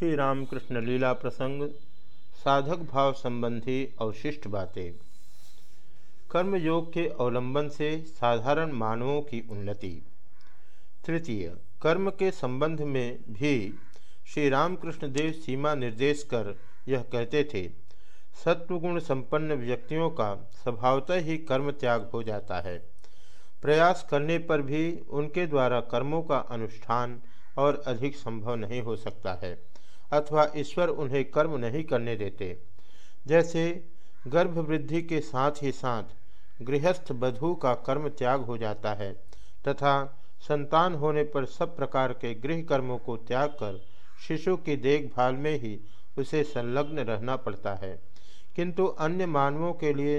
श्री रामकृष्ण लीला प्रसंग, साधक भाव संबंधी अवशिष्ट बातें। कर्म योग के अवलंबन से साधारण मानवों की उन्नति। तृतीय, कर्म के संबंध में भी श्री रामकृष्ण देव सीमा निर्देश कर यह कहते थे, सत्वगुण संपन्न व्यक्तियों का स्वभावतः ही कर्म त्याग हो जाता है। प्रयास करने पर भी उनके द्वारा कर्मों का अनुष्ठान और अधिक संभव नहीं हो सकता है। अथवा ईश्वर उन्हें कर्म नहीं करने देते। जैसे गर्भ वृद्धि के साथ ही साथ गृहस्थ बधू का कर्म त्याग हो जाता है तथा संतान होने पर सब प्रकार के गृह कर्मों को त्याग कर शिशु की देखभाल में ही उसे संलग्न रहना पड़ता है। किंतु अन्य मानवों के लिए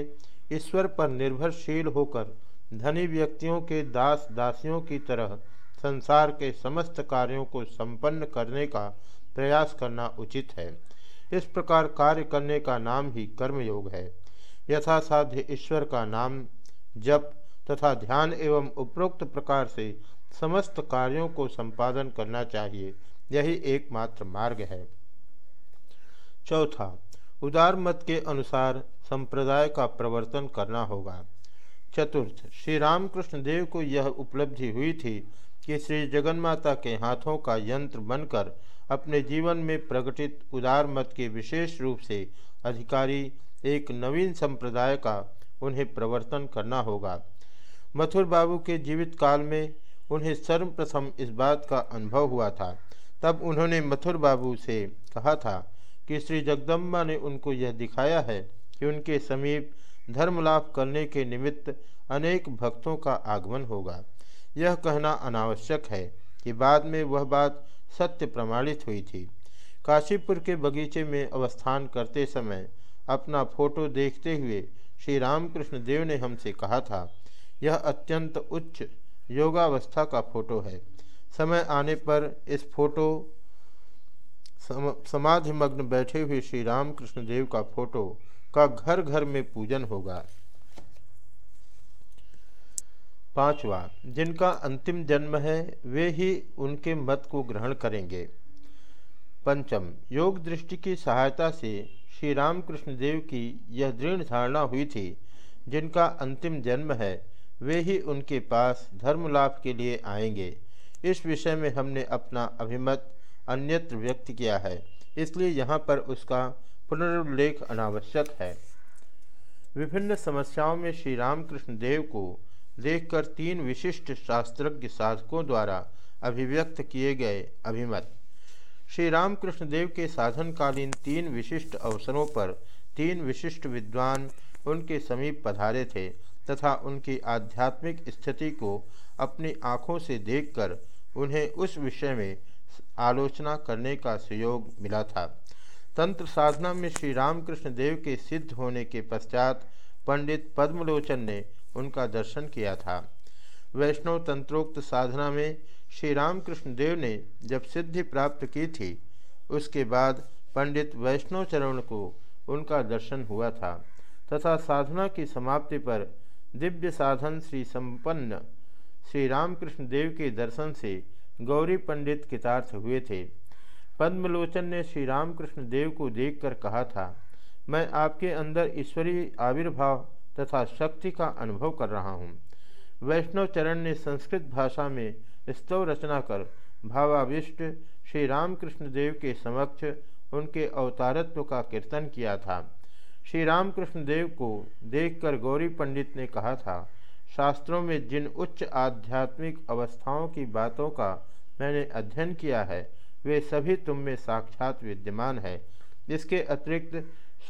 ईश्वर पर निर्भरशील होकर धनी व्यक्तियों के दास दासियों की तरह संसार के समस्त कार्यों को संपन्न करने का प्रयास करना उचित है। इस प्रकार कार्य करने का नाम ही कर्मयोग है। यथासाध्य ईश्वर का नाम जप तथा ध्यान एवं उपरोक्त प्रकार से समस्त कार्यों को संपादन करना चाहिए, यही एकमात्र मार्ग है। चौथा, उदार मत के अनुसार संप्रदाय का प्रवर्तन करना होगा। चतुर्थ श्री रामकृष्ण देव को यह उपलब्धि हुई थी कि श्री जगन्माता के हाथों का यंत्र बनकर अपने जीवन में प्रकटित उदार मत के विशेष रूप से अधिकारी एक नवीन संप्रदाय का उन्हें प्रवर्तन करना होगा। मथुर बाबू के जीवित काल में उन्हें सर्वप्रथम इस बात का अनुभव हुआ था। तब उन्होंने मथुर बाबू से कहा था कि श्री जगदम्बा ने उनको यह दिखाया है कि उनके समीप धर्म लाभ करने के निमित्त अनेक भक्तों का आगमन होगा। यह कहना अनावश्यक है कि बाद में वह बात सत्य प्रमाणित हुई थी। काशीपुर के बगीचे में अवस्थान करते समय अपना फ़ोटो देखते हुए श्री रामकृष्ण देव ने हमसे कहा था यह अत्यंत उच्च योगावस्था का फ़ोटो है। समय आने पर इस फ़ोटो सम, समाधिमग्न बैठे हुए श्री रामकृष्ण देव का फ़ोटो का घर घर में पूजन होगा। पांचवा, जिनका अंतिम जन्म है, वे ही उनके मत को ग्रहण करेंगे। पंचम, योग दृष्टि की सहायता से श्री रामकृष्ण देव की यह दृढ़ धारणा हुई थी, जिनका अंतिम जन्म है, वे ही उनके पास धर्म लाभ के लिए आएँगे। इस विषय में हमने अपना अभिमत अन्यत्र व्यक्त किया है, इसलिए यहाँ पर उसका पुनरुल्लेख अनावश्यक है। विभिन्न समस्याओं में श्री रामकृष्ण देव को देखकर तीन विशिष्ट शास्त्रज्ञ साधकों द्वारा अभिव्यक्त किए गए अभिमत। श्री रामकृष्ण देव के साधनकालीन तीन विशिष्ट अवसरों पर तीन विशिष्ट विद्वान उनके समीप पधारे थे तथा उनकी आध्यात्मिक स्थिति को अपनी आँखों से देखकर उन्हें उस विषय में आलोचना करने का सुयोग मिला था। तंत्र साधना में श्री रामकृष्ण देव के सिद्ध होने के पश्चात पंडित पद्मलोचन ने उनका दर्शन किया था। वैष्णव तंत्रोक्त साधना में श्री रामकृष्ण देव ने जब सिद्धि प्राप्त की थी, उसके बाद पंडित वैष्णव चरण को उनका दर्शन हुआ था तथा साधना की समाप्ति पर दिव्य साधन श्री संपन्न श्री रामकृष्ण देव के दर्शन से गौरी पंडित कितार्थ हुए थे। पद्मलोचन ने श्री रामकृष्ण देव को देखकर कहा था, मैं आपके अंदर ईश्वरीय आविर्भाव तथा शक्ति का अनुभव कर रहा हूँ। वैष्णव चरण ने संस्कृत भाषा में स्तव रचना कर भावाविष्ट श्री रामकृष्ण देव के समक्ष उनके अवतारत्व का कीर्तन किया था। श्री रामकृष्ण देव को देखकर गौरी पंडित ने कहा था, शास्त्रों में जिन उच्च आध्यात्मिक अवस्थाओं की बातों का मैंने अध्ययन किया है, वे सभी तुम में साक्षात विद्यमान है। इसके अतिरिक्त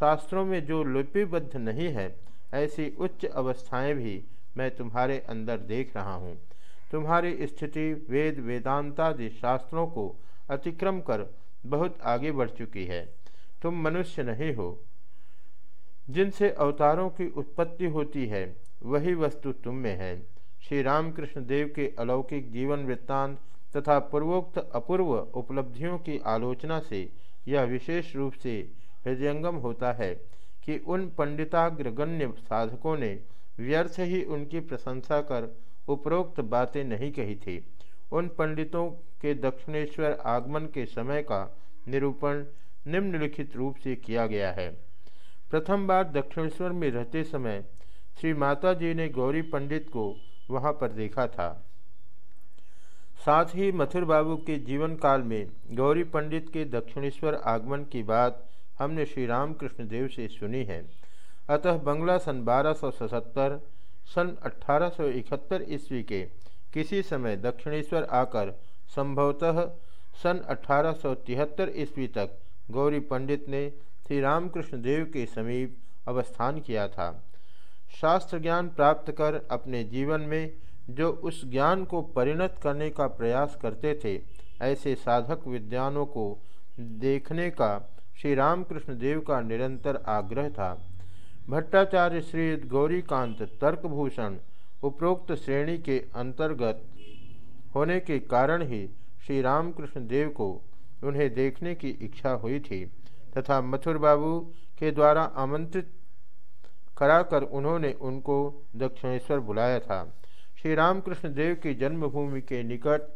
शास्त्रों में जो लिपिबद्ध नहीं है ऐसी उच्च अवस्थाएँ भी मैं तुम्हारे अंदर देख रहा हूँ। तुम्हारी स्थिति वेद वेदांतादि शास्त्रों को अतिक्रम कर बहुत आगे बढ़ चुकी है। तुम मनुष्य नहीं हो। जिनसे अवतारों की उत्पत्ति होती है, वही वस्तु तुम में है। श्री रामकृष्ण देव के अलौकिक जीवन वृत्तांत तथा पूर्वोक्त अपूर्व उपलब्धियों की आलोचना से यह विशेष रूप से हृदयंगम होता है। कि उन पंडिताग्रगण्य साधकों ने व्यर्थ ही उनकी प्रशंसा कर उपरोक्त बातें नहीं कही थी। उन पंडितों के दक्षिणेश्वर आगमन के समय का निरूपण निम्नलिखित रूप से किया गया है। प्रथम बार दक्षिणेश्वर में रहते समय श्री माता जी ने गौरी पंडित को वहाँ पर देखा था। साथ ही मथुर बाबू के जीवन काल में गौरी पंडित के दक्षिणेश्वर आगमन की बात हमने श्री रामकृष्ण देव से सुनी है। अतः बंगला सन बारह सन 1871 ईस्वी के किसी समय दक्षिणेश्वर आकर संभवतः सन अठारह सौ तिहत्तर ईस्वी तक गौरी पंडित ने श्री रामकृष्ण देव के समीप अवस्थान किया था। शास्त्र ज्ञान प्राप्त कर अपने जीवन में जो उस ज्ञान को परिणत करने का प्रयास करते थे, ऐसे साधक विद्वानों को देखने का श्री रामकृष्ण देव का निरंतर आग्रह था। भट्टाचार्य श्री गौरीकांत तर्कभूषण, उपरोक्त श्रेणी के अंतर्गत होने के कारण ही श्री रामकृष्ण देव को उन्हें देखने की इच्छा हुई थी तथा मथुर बाबू के द्वारा आमंत्रित कराकर उन्होंने उनको दक्षिणेश्वर बुलाया था। श्री रामकृष्ण देव की जन्मभूमि के निकट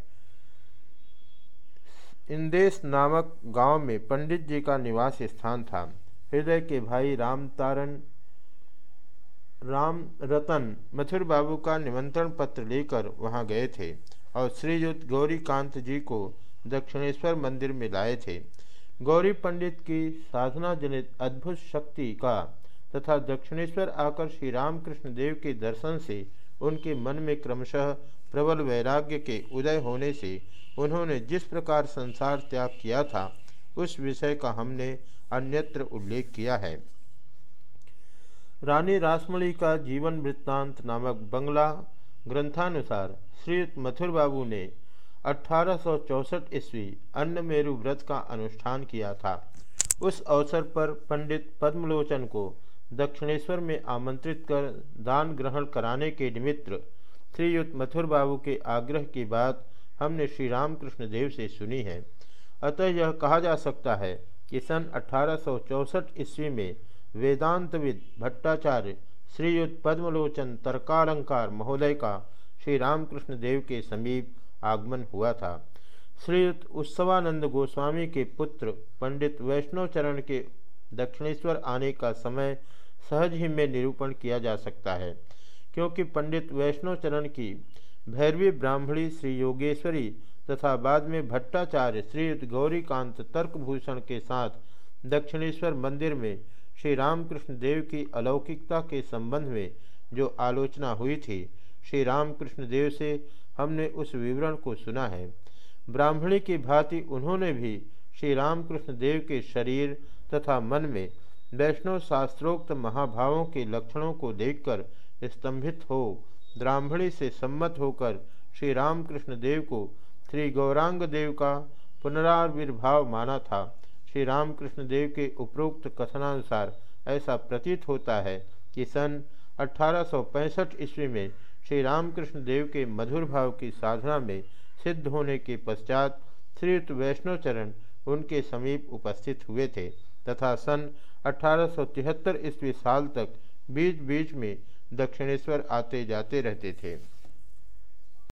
इंदेश नामक गाँव में पंडित जी का निवास स्थान था। हृदय के भाई रामतारण राम रतन मथुर बाबू का निमंत्रण पत्र लेकर वहाँ गए थे और श्रीयुक्त गौरीकांत जी को दक्षिणेश्वर मंदिर में लाए थे। गौरी पंडित की साधना जनित अद्भुत शक्ति का तथा दक्षिणेश्वर आकर श्री रामकृष्ण देव के दर्शन से उनके मन में क्रमशः प्रबल वैराग्य के उदय होने से उन्होंने जिस प्रकार संसार त्याग किया था, उस विषय का हमने अन्यत्र उल्लेख किया है। रानी रासमणी का जीवन वृत्तांत नामक बंगला ग्रंथानुसार श्री मथुर बाबू ने अठारह ईस्वी अन्न मेरु व्रत का अनुष्ठान किया था। उस अवसर पर पंडित पद्मलोचन को दक्षिणेश्वर में आमंत्रित कर दान ग्रहण कराने के निमित्त श्रीयुक्त मथुर बाबू के आग्रह की बात हमने श्री रामकृष्ण देव से सुनी है। अतः यह कहा जा सकता है कि सन अठारह ईस्वी में वेदांतविद भट्टाचार्य श्रीयुक्त पद्मलोचन तर्कालंकार महोदय का श्री रामकृष्ण देव के समीप आगमन हुआ था। श्रीयुक्त उत्सवानंद गोस्वामी के पुत्र पंडित वैष्णवचरण के दक्षिणेश्वर आने का समय सहज ही में निरूपण किया जा सकता है। क्योंकि पंडित वैष्णव चरण की भैरवी ब्राह्मणी श्री योगेश्वरी तथा बाद में भट्टाचार्य श्रीयुक्त गौरीकांत तर्कभूषण के साथ दक्षिणेश्वर मंदिर में श्री रामकृष्ण देव की अलौकिकता के संबंध में जो आलोचना हुई थी, श्री रामकृष्ण देव से हमने उस विवरण को सुना है। ब्राह्मणी की भांति उन्होंने भी श्री रामकृष्ण देव के शरीर तथा मन में वैष्णव शास्त्रोक्त महाभावों के लक्षणों को देखकर स्तंभित हो ब्राह्मणी से सम्मत होकर श्री रामकृष्ण देव को श्री गौरांग देव का पुनराविर्भाव माना था। श्री रामकृष्ण देव के उपरोक्त कथनानुसार ऐसा प्रतीत होता है कि सन अठारह सौ पैंसठ ईस्वी में श्री रामकृष्ण देव के मधुर भाव की साधना में सिद्ध होने के पश्चात श्रीयुक्त वैष्णवचरण उनके समीप उपस्थित हुए थे तथा सन अठारह सौ तिहत्तर ईस्वी साल तक बीच बीच में दक्षिणेश्वर आते जाते रहते थे।